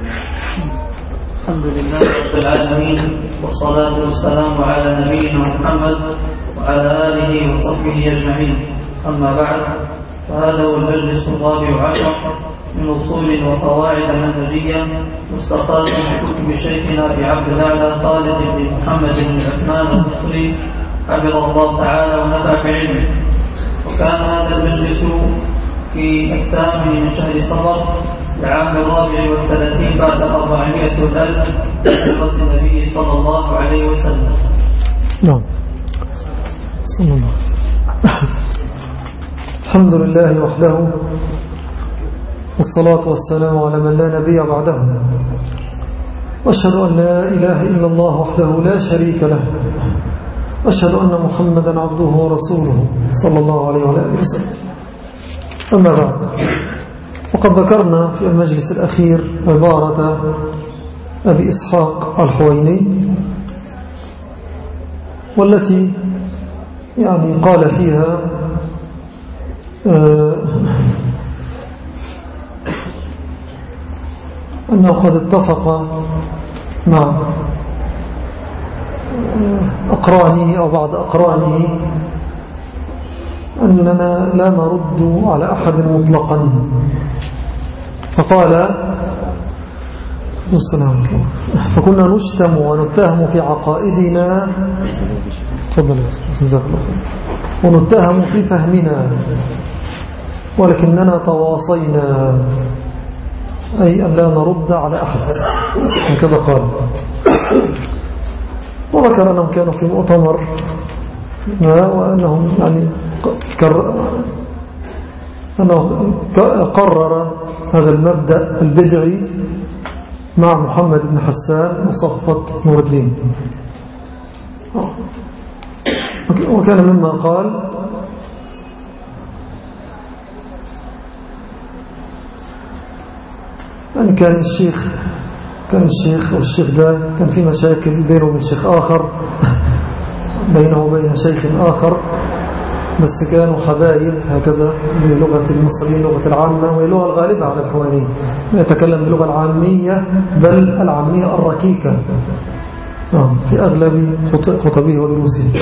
الحمد لله رب العالمين والصلاة والسلام على نبينا محمد وعلى آله وصحبه أجمعين. أما بعد فهذا هو المجلس الرابع عشر من أصول وقواعد منهجية مستقاة من كتب شيخنا أبي عبد الأعلى خالد بن محمد بن عثمان المصري حفظه الله تعالى ونفع بعلمه وكان هذا المجلس في الثامن من شهر صفر العام الرابع والثلاثين بعد أربعمائة وثلاث هجرة النبي صلى الله عليه وسلم. نعم. صلى الله عليه وسلم. الحمد لله وحده والصلاة والسلام على من لا نبي بعده. وأشهد أن لا إله إلا الله وحده لا شريك له. وأشهد أن محمدا عبده ورسوله صلى الله عليه وعلى آله وسلم. أما بعد وقد ذكرنا في المجلس الأخير عبارة أبي إسحاق الحويني والتي يعني قال فيها آه، أنه قد اتفق مع آه، أقرانه أو بعض أقرانه أننا لا نرد على أحد مطلقا. فقال السلام فكنا نشتم ونتهم في عقائدنا. تفضل ونتهم في فهمنا. ولكننا تواصينا. أي أن لا نرد على أحد. هكذا قال. وذكر أنهم كانوا في مؤتمر. وأنهم يعني أنه قرر هذا المبدأ البدعي مع محمد بن حسان وصفة نور الدين. وكان مما قال يعني كان الشيخ كان الشيخ والشيخ ده كان في مشاكل بينه وبين شيخ آخر بينه وبين شيخ آخر. بس كانوا حبايب هكذا بلغة المصريين لغة العامة وهي الغالبة على الحوالين ما يتكلم باللغة العامية بل العامية الركيكة. نعم، في أغلب خطبه ودروسه.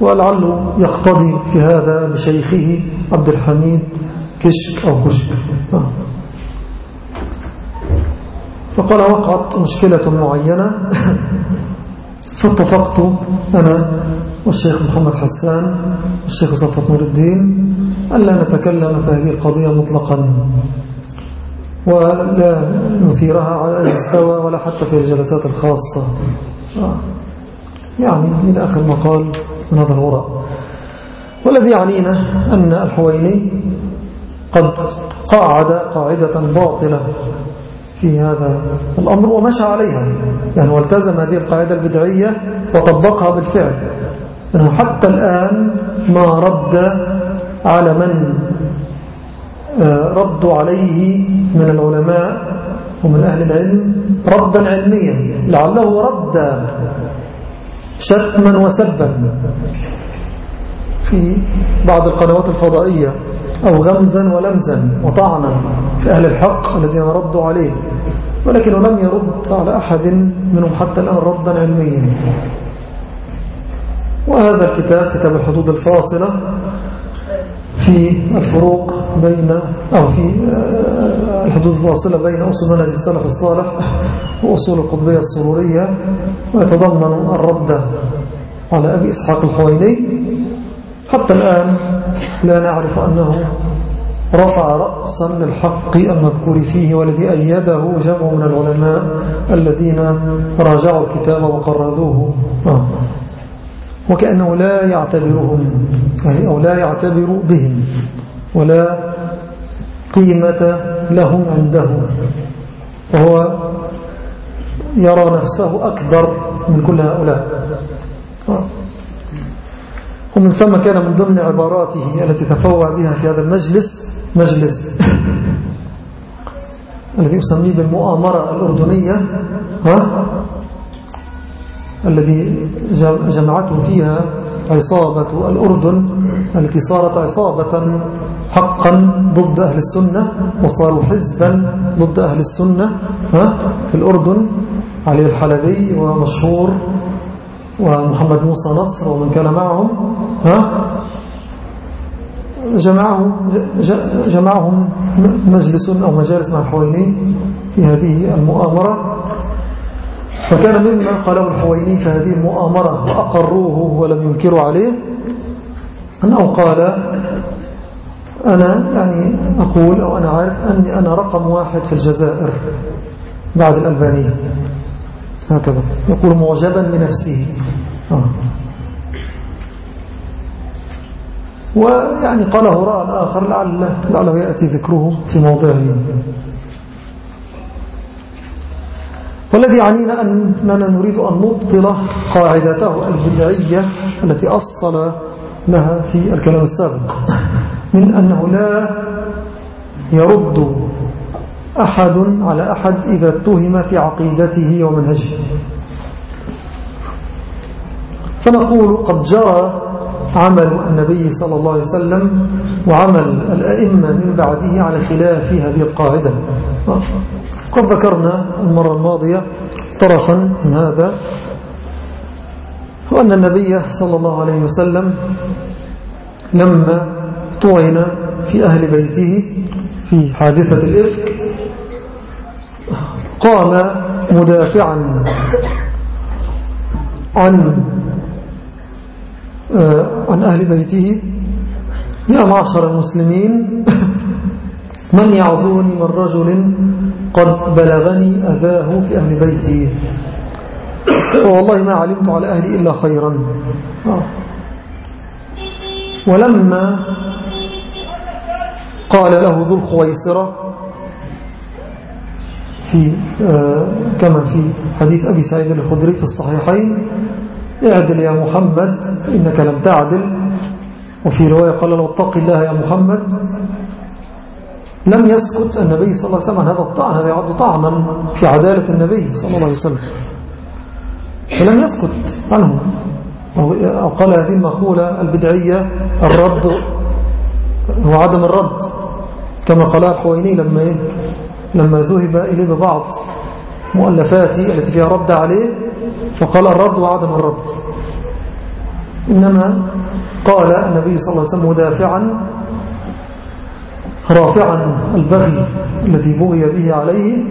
ولعله يقتضي في هذا لشيخه عبد الحميد كشك أو كشك. نعم. فقال وقعت مشكلة معينة. فاتفقت أنا والشيخ محمد حسان والشيخ صفة نور الدين ألا نتكلم في هذه القضية مطلقا. ولا نثيرها على المستوى ولا حتى في الجلسات الخاصة. يعني من آخر مقال من هذا الوراء. والذي يعنينا أن الحويني قد قاعد قاعدة باطلة في هذا الأمر ومشى عليها. يعني والتزم هذه القاعدة البدعية وطبقها بالفعل. حتى الآن ما رد على من آه، ردوا عليه من العلماء ومن أهل العلم ردا علميا لعله رد شتما وسبا في بعض القنوات الفضائية أو غمزا ولمزا وطعنا في أهل الحق الذين ردوا عليه ولكنه لم يرد على أحد منهم حتى الآن ردا علميا. وهذا الكتاب كتاب الحدود الفاصلة في الفروق بين أو في آه، الحدود الفاصلة بين أصول منهج السلف الصالح وأصول القطبية السرورية. ويتضمن الرد على أبي إسحاق الحويني حتى الآن لا نعرف أنه رفع رأسا للحق المذكور فيه والذي أيده جمع من العلماء الذين راجعوا الكتاب وقرذوه آه. وكأنه لا يعتبرهم يعني أو لا يعتبر بهم ولا قيمة لهم عنده وهو يرى نفسه أكبر من كل هؤلاء. ومن ثم كان من ضمن عباراته التي تفوع بها في هذا المجلس مجلس الذي أسميه بالمؤامرة الأردنية ها الذي جمعته فيها عصابة الأردن التي صارت عصابة حقا ضد أهل السنة وصاروا حزبا ضد أهل السنة في الأردن. علي الحلبي ومشهور ومحمد موسى نصر ومن كان معهم ها؟ جمعهم جمعهم مجلس أو مجالس مع الحويني في هذه المؤامرة. فكان مما قاله الحويني في هذه المؤامرة وأقروه ولم ينكروا عليه أنه قال أنا يعني أقول أو أنا عارف أني أنا رقم واحد في الجزائر بعد الألبانية. هكذا. يقول معجبا بنفسه. آه. ويعني قاله راء آخر لعل لعله يأتي ذكره في موضعه. والذي يعنينا أننا نريد أن نبطل قاعدته البدعية التي أصل لها في الكلام السابق من أنه لا يرد أحد على أحد إذا اتهم في عقيدته ومنهجه. فنقول قد جرى عمل النبي صلى الله عليه وسلم وعمل الأئمة من بعده على خلاف هذه القاعدة. قد ذكرنا المرة الماضية طرفا من هذا وأن النبي صلى الله عليه وسلم لما طعن في أهل بيته في حادثة الإفك قام مدافعا عن آه، عن أهل بيته. يا معشر المسلمين من يعذرني من رجل قد بلغني أذاه في أهل بيتي. والله ما علمت على أهلي إلا خيرا. ولما قال له ذو الخويسرة في آه كما في حديث أبي سعيد الخدري في الصحيحين اعدل يا محمد إنك لم تعدل. وفي رواية قال له اتق الله يا محمد. لم يسكت النبي صلى الله عليه وسلم عن هذا الطعن هذا يعد طعنا في عدالة النبي صلى الله عليه وسلم. فلم يسكت عنه. أو قال هذه المقولة البدعية الرد هو عدم الرد. كما قال الحويني لما؟ لما ذهب إليه ببعض مؤلفاتي التي فيها رد عليه فقال الرد وعدم الرد. إنما قال النبي صلى الله عليه وسلم مدافعا رافعا البغي الذي بغي به عليه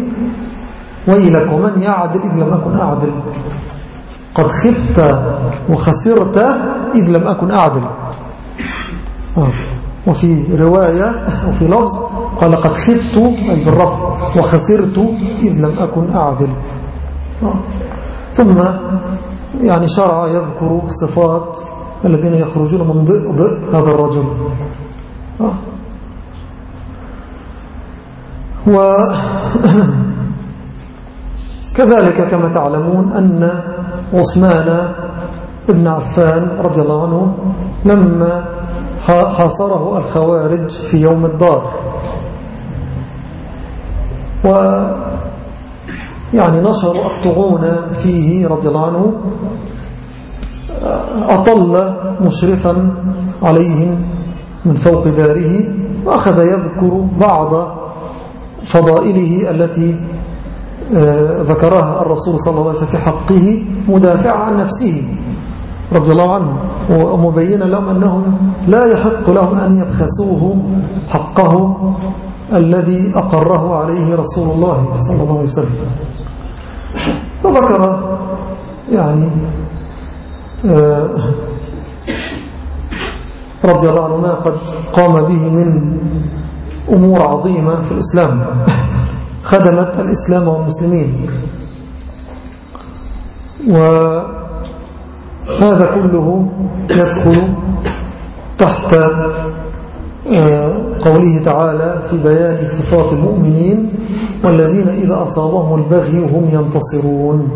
ويلك ومن يعدل إذ لم أكن أعدل قد خفت وخسرت إذ لم أكن أعدل. وفي رواية وفي لفظ قال قد خفت أي بالرفع وخسرت إذ لم أكن أعدل. ثم يعني شرع يذكر صفات الذين يخرجون من ضئ هذا الرجل. وكذلك كما تعلمون أن عثمان ابن عفان رضي الله عنه لما حاصره الخوارج في يوم الدار. و يعني نشروا الطغون فيه رضي الله عنه أطل مشرفا عليهم من فوق داره وأخذ يذكر بعض فضائله التي آه، ذكرها الرسول صلى الله عليه وسلم في حقه مدافع عن نفسه رضي الله عنه ومبينا لهم أنهم لا يحق لهم أن يبخسوه حقه الذي أقره عليه رسول الله صلى الله عليه وسلم. وذكر يعني آه، رضي الله عنه ما قد قام به من أمور عظيمة في الإسلام. خدمت الإسلام والمسلمين. وهذا كله يدخل تحت آه، قوله تعالى في بيان صفات المؤمنين والذين إذا أصابهم البغي هم ينتصرون.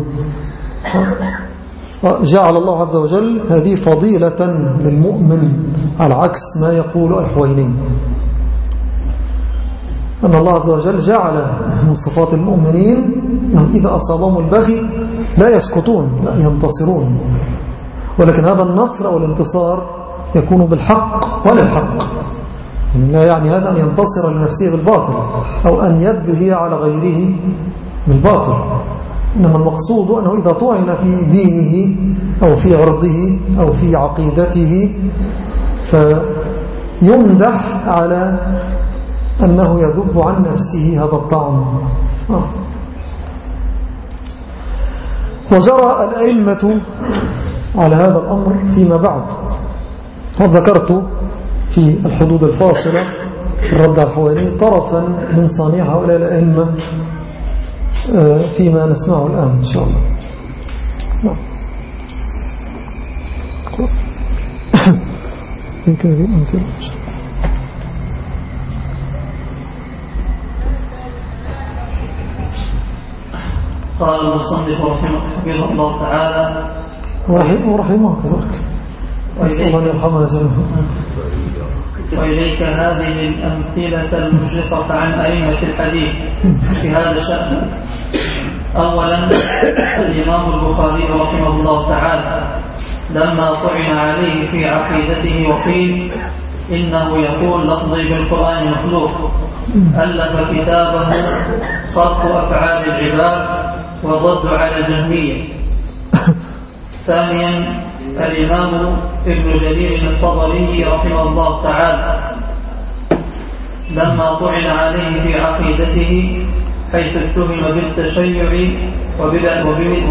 جعل الله عز وجل هذه فضيلة للمؤمن على عكس ما يقول الحوينين أن الله عز وجل جعل من صفات المؤمنين أنهم إذا أصابهم البغي لا يسكتون لا ينتصرون. ولكن هذا النصر أو الانتصار يكون بالحق وللحق. لا يعني هذا أن ينتصر لنفسه بالباطل أو أن يبغي على غيره بالباطل. إنما المقصود أنه إذا طعن في دينه أو في عرضه أو في عقيدته فيمدح على أنه يذب عن نفسه هذا الطعن آه. وجرى الأئمة على هذا الأمر فيما بعد. وذكرت في الحدود الفاصلة الرد الحواني طرفا من صانع هؤلاء الأئمة آه، فيما نسمعه الآن إن شاء الله. نعم يمكن أن أنزل قال المصنف رحمه الله تعالى. ورحمه كذلك نسأل الله يرحمنا جميعا. وإليك هذه الأمثلة المشرقة عن أئمة الحديث في هذا الشأن. أولا الإمام البخاري رحمه الله تعالى لما طعن عليه في عقيدته وقيل إنه يقول لفظي بالقرآن مخلوق. ألف كتابه خلق أفعال العباد والرد على الجهمية ثانيا الإمام ابن جرير الطبري رحمه الله تعالى لما طعن عليه في عقيدته حيث اتهم بالتشيع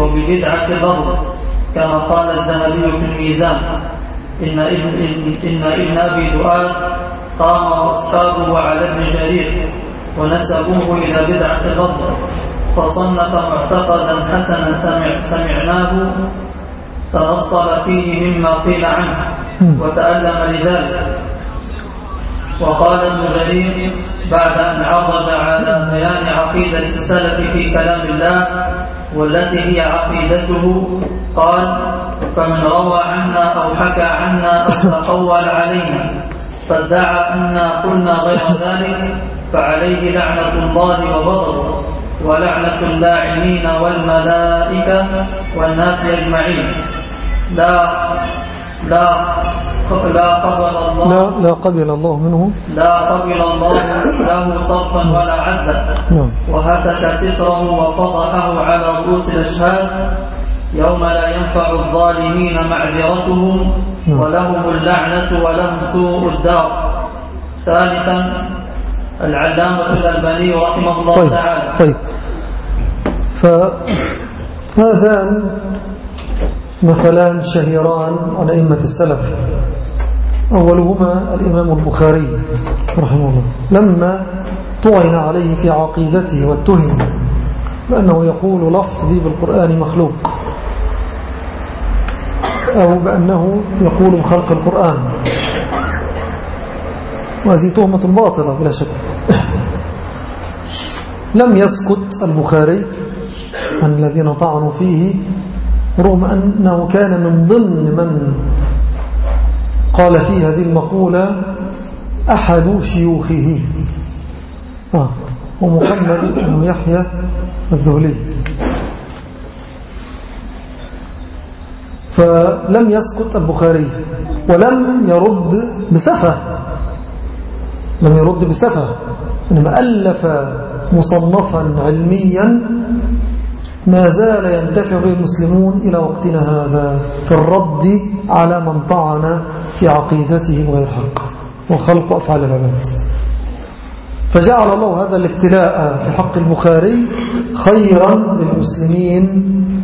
وببدعة الأرض كما قال الذهبي في الميزان إن ابن, إن ابن أبي دؤاد قام وأصحابه على ابن جرير ونسبوه إلى بدعة الأرض فصنف معتقدا حسنا سمع سمعناه تنصل فيه مما قيل عنه وتألم لذلك. وقال ابن جرير بعد أن عرض على بيان عقيدة السلف في كلام الله والتي هي عقيدته قال فمن روى عنا أو حكى عنا أو تقول علينا فادعى أنا قلنا غير ذلك فعليه لعنة الله وبطر ولعنة اللاعنين والملائكة والناس أجمعين. لا لا لا قبل الله. لا, لا قبل الله منه. لا قبل الله له صرفا ولا عدلا نعم. وهتك ستره وفضحه على رؤوس الأشهاد. يوم لا ينفع الظالمين معذرتهم نعم. ولهم اللعنة ولهم سوء الدار. ثالثا العلامة الألباني رحمه الله طيب تعالى. طيب. فهذان مثلان شهيران عن أئمة السلف. أولهما الإمام البخاري رحمه الله. لما طعن عليه في عقيدته واتهم بأنه يقول لفظي بالقرآن مخلوق أو بأنه يقول بخلق القرآن. وهذه تهمة باطلة بلا شك. لم يسكت البخاري عن الذين طعنوا فيه رغم أنه كان من ضمن من قال في هذه المقولة أحد شيوخه. آه ومحمد بن يحيى الذهلي. فلم يسكت البخاري ولم يرد بسفة. لم يرد بسفة. إنما ألف مصنفا علميا ما زال ينتفع به المسلمون إلى وقتنا هذا في الرد على من طعن في عقيدته بغير حق. وخلق أفعال العباد فجعل الله هذا الابتلاء في حق البخاري خيرا للمسلمين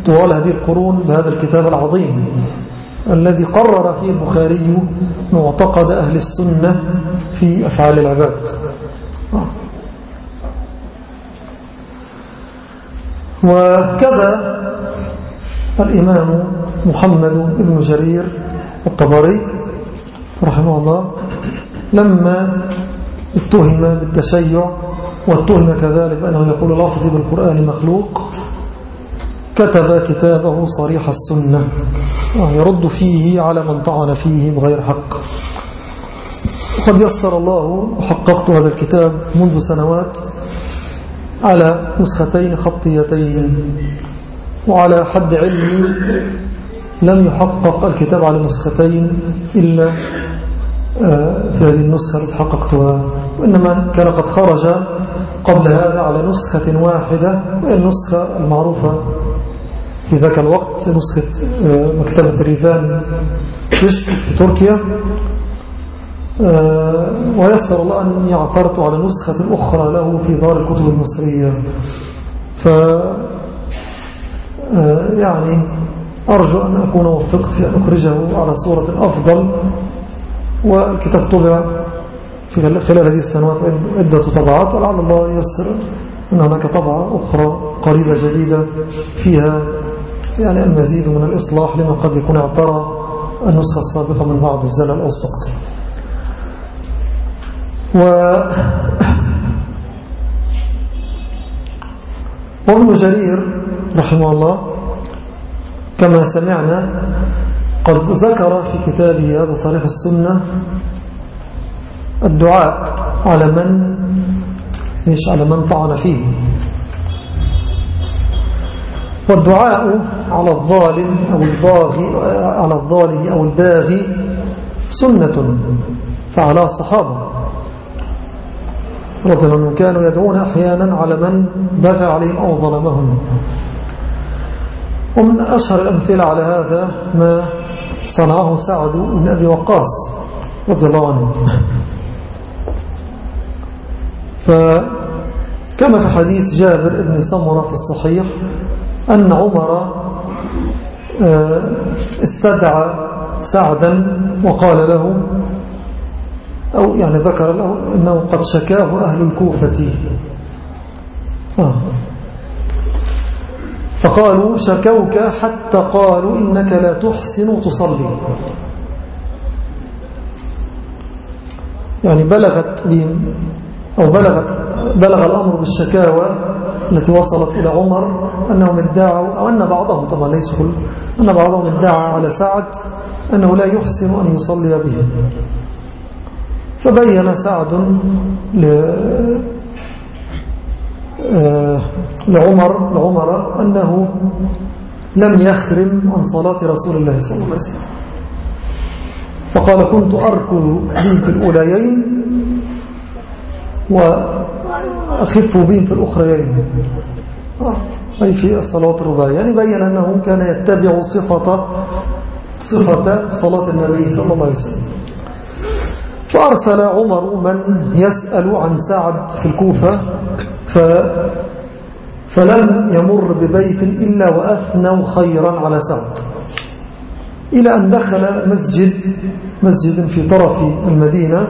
طوال هذه القرون بهذا الكتاب العظيم. الذي قرر فيه البخاري معتقد أهل السنة في أفعال العباد. وكذا الإمام محمد بن جرير الطبري رحمه الله لما اتهم بالتشيع واتهم كذلك بأنه يقول لفظي بالقرآن مخلوق كتب كتابه صريح السنة. يرد فيه على من طعن فيه بغير حق. وقد يسر الله وحققت هذا الكتاب منذ سنوات على نسختين خطيتين. وعلى حد علمي لم يحقق الكتاب على نسختين إلا آه، في هذه النسخة التي حققتها. وإنما كان قد خرج قبل هذا على نسخة واحدة وهي النسخة المعروفة في ذاك الوقت نسخة آه، مكتبة ريفان في تركيا. آه، ويسر الله أن يعثرت على نسخة أخرى له في دار الكتب المصرية. ف يعني أرجو أن أكون وفقت في أن أخرجه على صورة أفضل. والكتاب طبع في خلال هذه السنوات عدة طبعات. ولعل الله يسر أن هناك طبعة أخرى قريبة جديدة فيها. يعني المزيد من الإصلاح لما قد يكون اعترى النسخة السابقة من بعض الزلل أو السقط. و وابن جرير رحمه الله كما سمعنا قد ذكر في كتابه هذا صريح السنة الدعاء على من إيش؟ على من طعن فيه. والدعاء على الظالم أو الباغي على الظالم أو الباغي سنة فعلى الصحابة. رضي الله عنهم كانوا يدعون أحيانا على من بغى عليهم أو ظلمهم. ومن أشهر الأمثلة على هذا ما صنعه سعد بن أبي وقاص رضي الله عنه. فكما في حديث جابر بن سمرة في الصحيح أن عمر استدعى سعدا وقال له أو يعني ذكر له أنه قد شكاه أهل الكوفة آه. فقالوا شكوك حتى قالوا إنك لا تحسن تصلي يعني بلغت بهم أو بلغت بلغ الأمر بالشكاوى التي وصلت إلى عمر أنهم ادعوا أو أن بعضهم طبعا ليس كل أن بعضهم ادعى على سعد أنه لا يحسن أن يصلي بهم فبين سعد آه، لعمر, لعمر أنه لم يخرم عن صلاة رسول الله صلى الله عليه وسلم. فقال كنت أركض به في الأوليين وأخف به في الأخريين آه، أي في الصلاة الرباعية. يعني بين أنه كان يتبع صفة صفة صلاة النبي صلى الله عليه وسلم. فأرسل عمر من يسأل عن سعد في الكوفة ف فلم يمر ببيت إلا وأثنوا خيرا على سعد. إلى أن دخل مسجد مسجد في طرف المدينة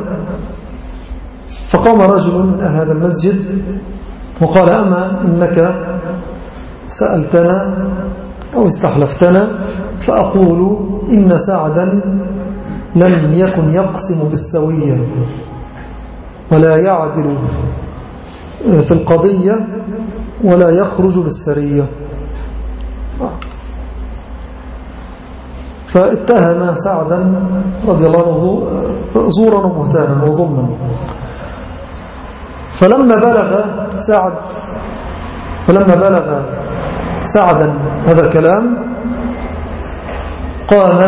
فقام رجل من أهل هذا المسجد وقال أما إنك سألتنا أو استحلفتنا فأقول إن سعدا لم يكن يقسم بالسوية ولا يعدل في القضية ولا يخرج بالسرية. فاتهم سعدا رضي الله عنه زورا ومهتانا وظلما. فلما بلغ سعد فلما بلغ سعدا هذا الكلام قام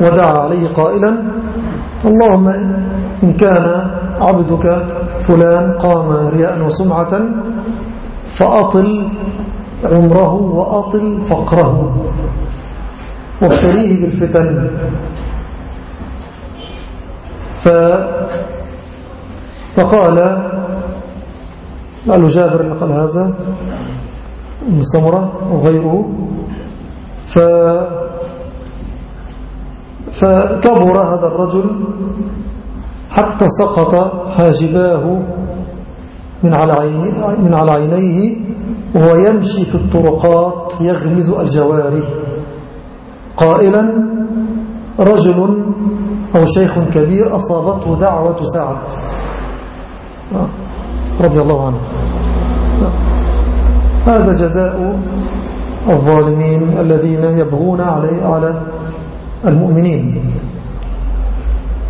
ودعا عليه قائلا اللهم إن كان عبدك فلان قام رياء وسمعة فأطل عمره وأطل فقره. وابتليه بالفتن. ف فقال قال جابر اللي قال هذا ابن سمرة وغيره. ف فكبر هذا الرجل حتى سقط حاجباه من على, عيني من على عينيه وهو يمشي في الطرقات يغمز الجواري قائلا رجل أو شيخ كبير أصابته دعوة سعد. رضي الله عنه. هذا جزاء الظالمين الذين يبغون علي على المؤمنين.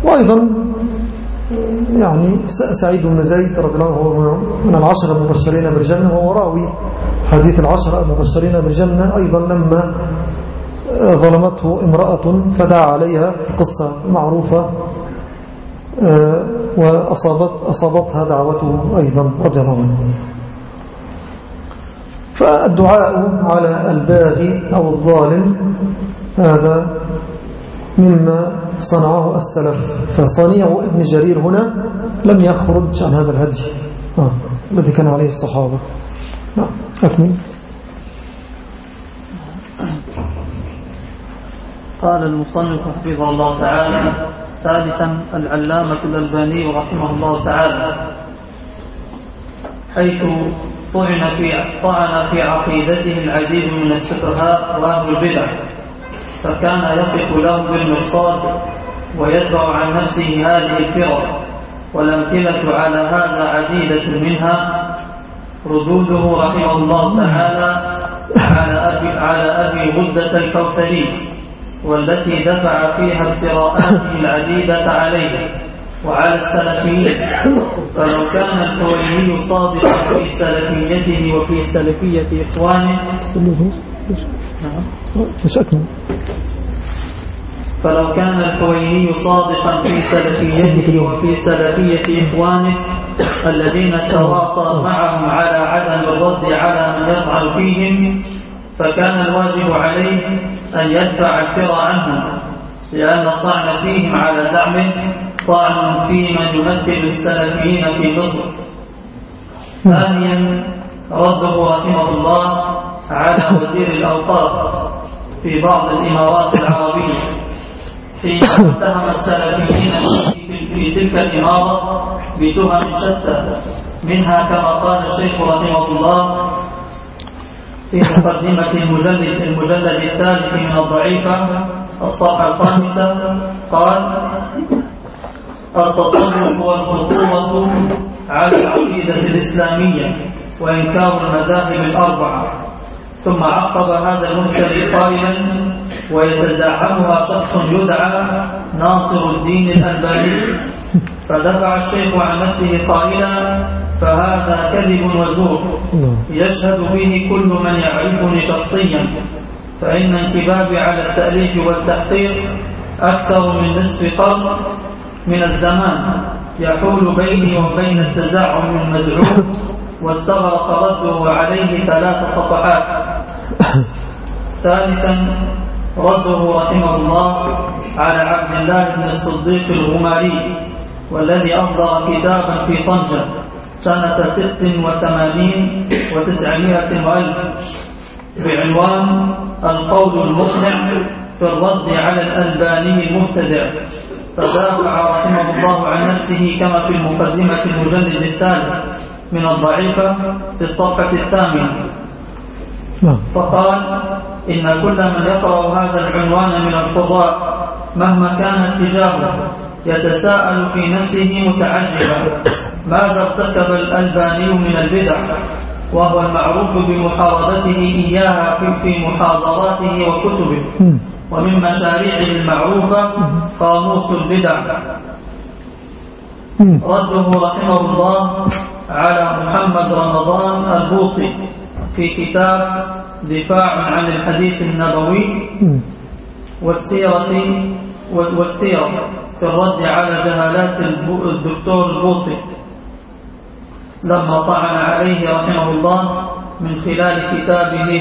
وأيضا يعني سعيد بن زيد رضي الله عنه من العشرة المبشرين بالجنة وهو راوي حديث العشرة المبشرين بالجنة. أيضا لما ظلمته امرأة فدعا عليها قصة معروفة وأصابت أصابتها دعوته أيضا رضي فالدعاء على الباغي أو الظالم هذا مما صنعه السلف. فصنيع ابن جرير هنا لم يخرج عن هذا الهدي. آه. الذي كان عليه الصحابة. نعم أكمل. قال المصنف حفظه الله تعالى ثالثا العلامة الألباني رحمه الله تعالى. حيث طعن في طعن في عقيدته العديد من السفهاء واهل البدع. فكان يقف له بالمرصاد ويدفع عن نفسه هذه الفرق. والأمثلة على هذا عديدة منها ردوده رحمه الله تعالى على أبي, على أبي غدة الكوثري. والتي دفع فيها افتراءاته العديدة عليه وعلى السلفيين. فلو كان الحويني صادقا في سلفيته وفي سلفية إخوانه. نعم فلو كان الحويني صادقا في سلفيته وفي سلفية إخوانه. الذين تواصى معهم على عدم الرد على من يطعن فيهم. فكان الواجب عليه أن يدفع الفر عنهم لأن الطعن فيهم على زعمه طعن في من يمثل السلفيين في مصر. ثانيا رده رحمه الله على وزير الأوقاف في بعض الإمارات العربية حين اتهم السلفيين في تلك الإمارة بتهم شتى منها كما قال الشيخ رحمه الله في مقدمة المجلد المجلد الثالث من الضعيفة الصفحة الخامسة. قال التطرف والخطوة على العقيدة الإسلامية وإنكار المذاهب الأربعة. ثم عقب هذا المنكر قائلا ويتزعمها شخص يدعى ناصر الدين الألباني. فدفع الشيخ عن نفسه قائلا فهذا كذب وزور. نعم. يشهد به كل من يعرفني شخصيا. فإن انكبابي على التأليف والتحقيق أكثر من نصف قرن من الزمان يحول بيني وبين التزعم المزعوم واستغرق رده عليه ثلاث صفحات. ثالثا رده رحمه الله على عبد الله بن الصديق الغماري. والذي أصدر كتابا في طنجة سنة ست وثمانين وتسعمائة وألف بعنوان القول المقنع في الرد على الألباني المبتدع فدافع رحمه الله عن نفسه كما في المقدمة المجلد الثالث من الضعيفة في الصفحة الثامنة. فقال إن كل من يقرأ هذا العنوان من القضاء مهما كان اتجاهه يتساءل في نفسه متعجبا ماذا ارتكب الألباني من البدع؟ وهو المعروف بمحاربته إياها في محاضراته وكتبه. ومن مشاريعه المعروفة قاموس البدع. رده رحمه الله على محمد رمضان البوطي في كتاب دفاع عن الحديث النبوي والسيرة والسيرة. في الرد على جهالات الدكتور البوطي لما طعن عليه رحمه الله من خلال كتابه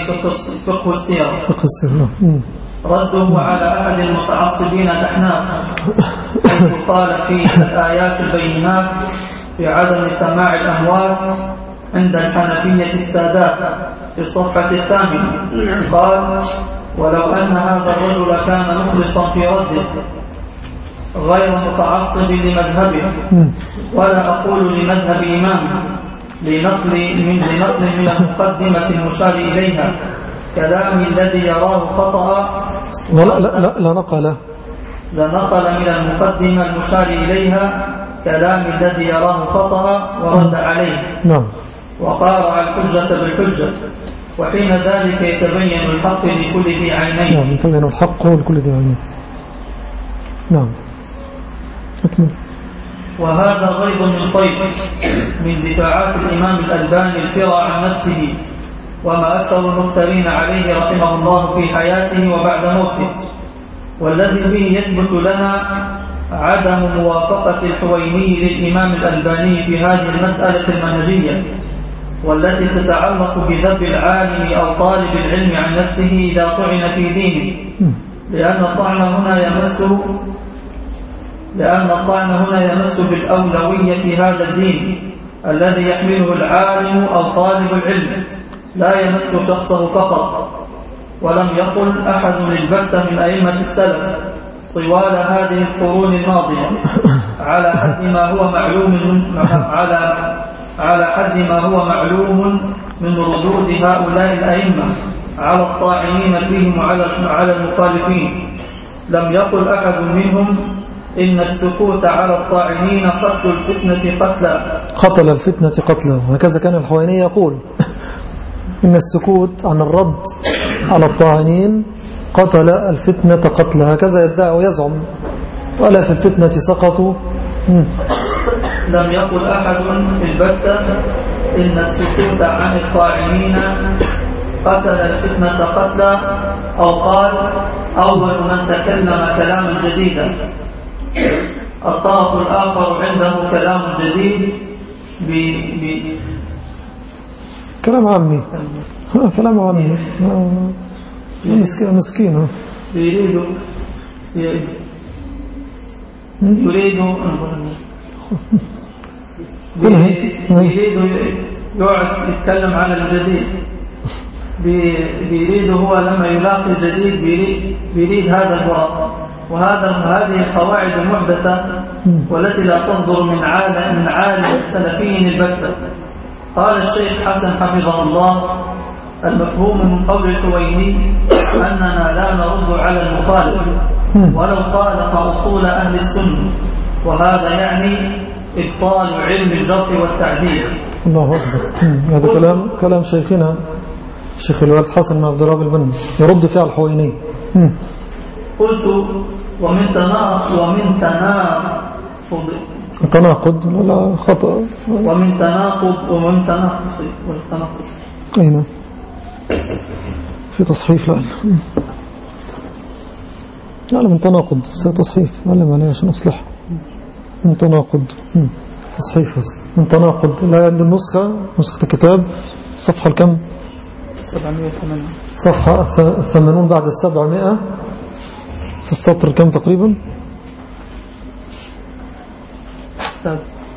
فقه السيرة. فقه السيرة. رده على أحد المتعصبين الأحناف حيث قال في الآيات البينات في عدم سماع الأموات عند الحنفية السادات في الصفحة الثامنة. قال ولو أن هذا الرجل كان مخلصا في رده غير متعصب لمذهبه ولا أقول لمذهب إمامه لنقل من لنقل من المقدمة المشار إليها كلام الذي يراه خطأ. لا لا لا, لا نقل. لنقل من المقدمة المشار إليها كلام الذي يراه خطأ ورد عليه. نعم. وقارع الحجة بالحجة وحين ذلك يتبين الحق لكل ذي عينين. نعم يتبين الحق لكل ذي عينين. نعم. أكمل وهذا غيظ من طيب من دفاعات الإمام الألباني الفرع عن نفسه وما أكثر المفترين عليه رحمه الله في حياته وبعد موته. والذي به يثبت لنا عدم موافقة الحويني للإمام الألباني في هذه المسألة المنهجية والتي تتعلق بذب العالم أو طالب العلم عن نفسه إذا طعن في دينه. لأن الطعن هنا يمس لأن الطعن هنا يمس بالأولوية هذا الدين الذي يحمله العالم أو طالب العلم. لا يمس شخصه فقط. ولم يقل أحد البتة من أئمة السلف طوال هذه القرون الماضية على حد ما هو معلوم على على حد ما هو معلوم من ردود هؤلاء الأئمة على الطاعنين فيهم وعلى على المخالفين. لم يقل أحد منهم إن السكوت على الطاعنين قتل الفتنة قتلا. قتل الفتنة قتلا. وهكذا كان الحويني يقول. إن السكوت عن الرد على الطاعنين قتل الفتنة قتلا. هكذا يدعي ويزعم. ولا في الفتنة سقطوا. لم يقل أحد في البتة إن السكوت عن الطاعنين قتل الفتنة قتلا. أو قال أول من تكلم كلاما جديدا. الطرف الآخر عنده كلام جديد ب... ب... كلام عمي كلام عمي مسكين مسكين. يريد يريد يريد يقعد يتكلم عن الجديد. بيريد هو لما يلاقي الجديد بيريد, بيريد هذا المراد وهذا هذه القواعد المحدثة والتي لا تصدر من عالم من عالم السلفيين البتة. قال الشيخ حسن حفظه الله المفهوم من قول الحويني أننا لا نرد على المخالف. ولو خالف أصول أهل السنة. وهذا يعني إبطال علم الجرح والتعديل. الله أكبر. هذا كلام كلام شيخنا شيخ الوالد حسن بن عبد الله البن يرد فيه على الحويني قلت ومن تناقض ومن تناقض. تناقض ولا خطأ. ومن تناقض ومن تناقض. والتناقض أين في تصحيف لا. لا من تناقض. تصحيف علم عليه عشان أصلح من تناقض. تصحيف من تناقض. لا عند النسخة نسخة الكتاب. صفحة الكم؟ 780 صفحة الثمانون بعد السبعمائة. في السطر الكم تقريبا؟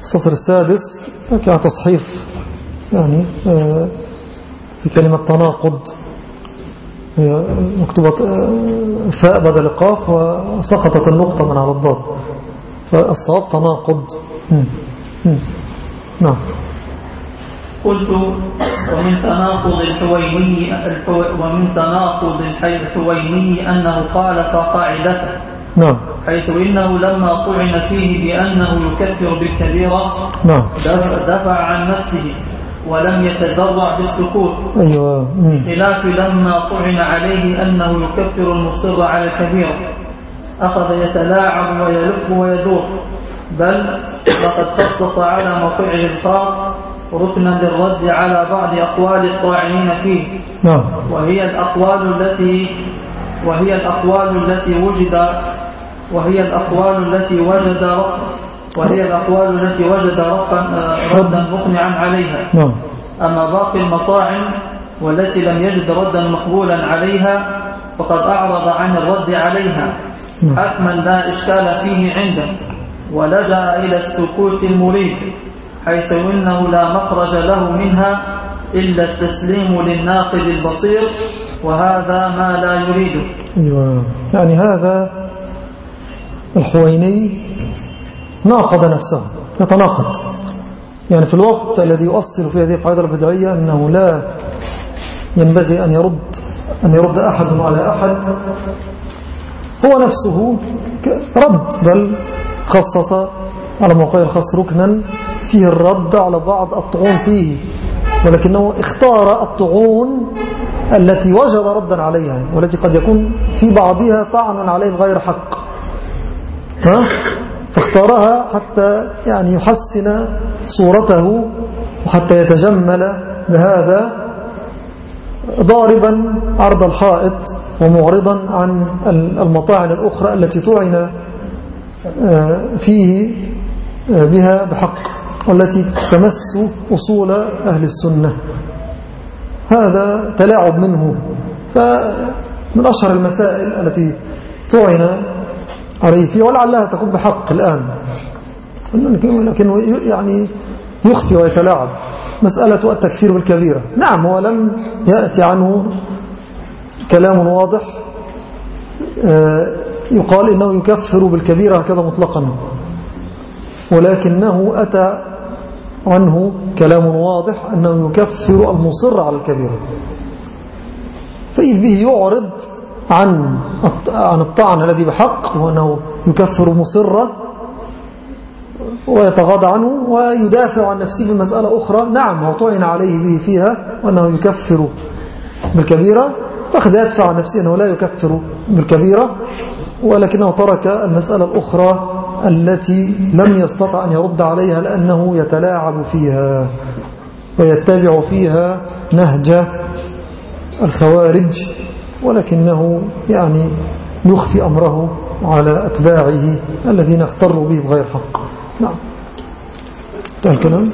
السطر السادس كان تصحيف يعني آه، في كلمة تناقض مكتوبة آه، فاء بدل قاف وسقطت النقطة من على الضاد. فالصواب تناقض. نعم. قلت ومن تناقض الحويني ومن تناقض الحويني أنه خالف قاعدته نعم. حيث إنه لما طعن فيه بأنه يكفر بالكبيرة نعم. دفع عن نفسه ولم يتذرع بالسكوت. أيوة. خلاف لما طعن عليه أنه يكفر المصر على الكبيرة. أخذ يتلاعب ويلف ويدور بل لقد خصص على موقعه الخاص ركنا للرد على بعض أقوال الطاعنين فيه. نعم. وهي الأقوال التي وهي الأقوال التي وجد وهي الأقوال التي وجد وهي الأقوال التي وجد ردا مقنعا عليها. نعم. أما باقي المطاعم والتي لم يجد ردا مقبولا عليها فقد أعرض عن الرد عليها. نعم. حتما لا إشكال فيه عنده ولجأ إلى السكوت المريد حيث إنه لا مخرج له منها إلا التسليم للناقد البصير وهذا ما لا يريده. أيوة. يعني هذا الحويني ناقض نفسه يتناقض. يعني في الوقت الذي يؤصل في هذه القاعدة البدعية أنه لا ينبغي أن يرد أن يرد أحد على أحد. هو نفسه رد بل خصص على موقع الخاص ركنا فيه الرد على بعض الطعون فيه ولكنه اختار الطعون التي وجد ردا عليها والتي قد يكون في بعضها طعن عليه بغير حق ها؟ فاختارها حتى يعني يحسن صورته وحتى يتجمل بهذا ضاربا عرض الحائط ومعرضا عن المطاعن الأخرى التي طعن آه، فيه آه، بها بحق والتي تمس أصول أهل السنة. هذا تلاعب منه. فمن أشهر المسائل التي طعن عليه فيه ولعلها تكون بحق الآن. لكنه يعني يخفي ويتلاعب. مسألة التكفير بالكبيرة. نعم هو لم يأتي عنه كلام واضح آه، يقال إنه يكفر بالكبيرة هكذا مطلقا. ولكنه أتى عنه كلام واضح أنه يكفر المصر على الكبيرة فإذ به يعرض عن عن الطعن الذي بحق وأنه يكفر مصرة ويتغاضى عنه ويدافع عن نفسه بمسألة أخرى. نعم هو طعن عليه به فيها وأنه يكفر بالكبيرة فأخذ يدفع عن نفسه أنه لا يكفر بالكبيرة ولكنه ترك المسألة الأخرى التي لم يستطع أن يرد عليها لأنه يتلاعب فيها ويتبع فيها نهج الخوارج ولكنه يعني يخفي أمره على أتباعه الذين اختروا به بغير حق. نعم. انتهى الكلام.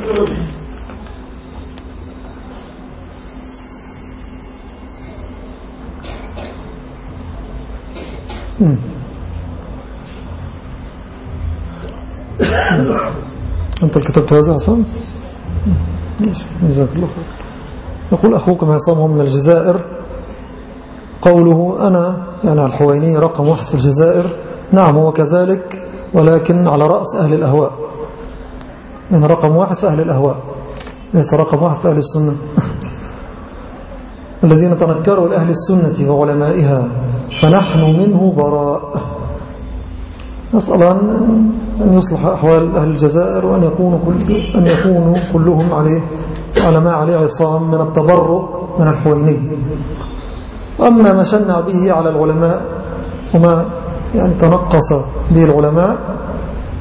أنت كتبت هذا عصام؟ جزاك الله خير. يقول أخوكم عصام من الجزائر. قوله أنا يعني الحويني رقم واحد في الجزائر. نعم هو كذلك ولكن على رأس أهل الأهواء. يعني رقم واحد في أهل الأهواء. ليس رقم واحد في أهل السنة. الذين تنكروا لأهل السنة وعلمائها فنحن منه براء. نسأل أن يصلح أحوال أهل الجزائر وأن يكونوا, كل أن يكونوا كلهم عليه على ما عليه عصام من التبرؤ من الحويني وأما ما شنع به على العلماء وما يعني تنقص به العلماء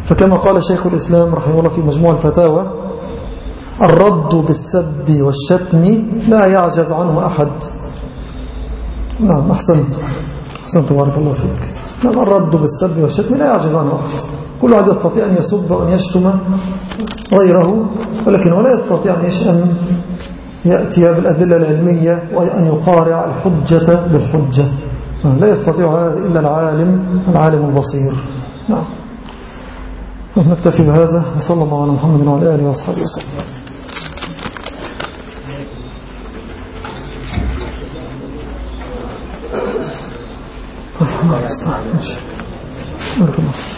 فكما قال شيخ الإسلام رحمه الله في مجموع الفتاوى الرد بالسب والشتم لا يعجز عنه أحد. نعم أحسنت. أحسنت بارك الله فيك. نعم الرد بالسب والشتم لا يعجز عنه أحد. كل واحد يستطيع أن يسب وأن يشتم غيره ولكنه لا يستطيع أن يأتي بالأدلة العلمية وأن يقارع الحجة بالحجة. لا يستطيع هذا إلا العالم العالم البصير. نعم. نكتفي بهذا. وصلى الله على محمد وعلى آله وصحبه وسلم. طيب الله